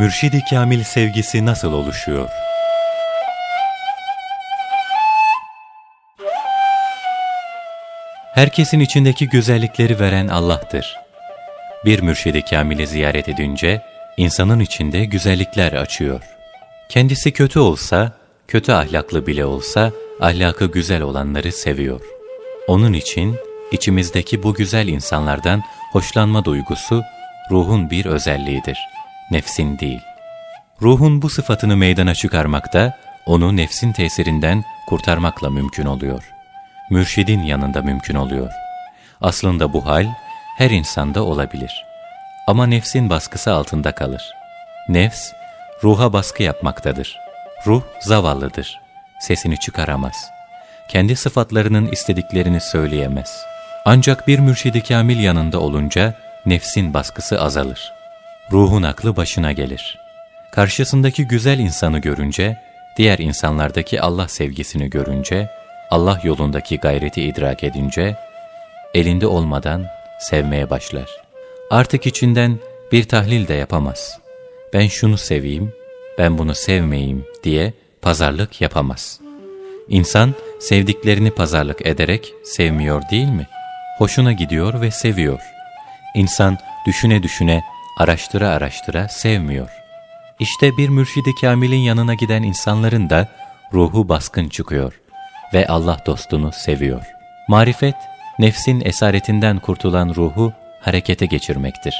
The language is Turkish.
Mürşidi Kamil sevgisi nasıl oluşuyor? Herkesin içindeki güzellikleri veren Allah'tır. Bir mürşidi kamili ziyaret edince, insanın içinde güzellikler açıyor. Kendisi kötü olsa, kötü ahlaklı bile olsa, ahlakı güzel olanları seviyor. Onun için, içimizdeki bu güzel insanlardan hoşlanma duygusu, ruhun bir özelliğidir, nefsin değil. Ruhun bu sıfatını meydana çıkarmakta, onu nefsin tesirinden kurtarmakla mümkün oluyor. Mürşidin yanında mümkün oluyor. Aslında bu hal, her insanda olabilir. Ama nefsin baskısı altında kalır. Nefs, ruha baskı yapmaktadır. Ruh zavallıdır. Sesini çıkaramaz. Kendi sıfatlarının istediklerini söyleyemez. Ancak bir mürşidi kamil yanında olunca nefsin baskısı azalır. Ruhun aklı başına gelir. Karşısındaki güzel insanı görünce, diğer insanlardaki Allah sevgisini görünce, Allah yolundaki gayreti idrak edince, elinde olmadan sevmeye başlar. Artık içinden bir tahlil de yapamaz. Ben şunu seveyim, ben bunu sevmeyeyim diye pazarlık yapamaz. İnsan sevdiklerini pazarlık ederek sevmiyor değil mi? Hoşuna gidiyor ve seviyor. İnsan düşüne düşüne, araştıra araştıra sevmiyor. İşte bir mürşidi kamilin yanına giden insanların da ruhu baskın çıkıyor ve Allah dostunu seviyor. Marifet, nefsin esaretinden kurtulan ruhu harekete geçirmektir.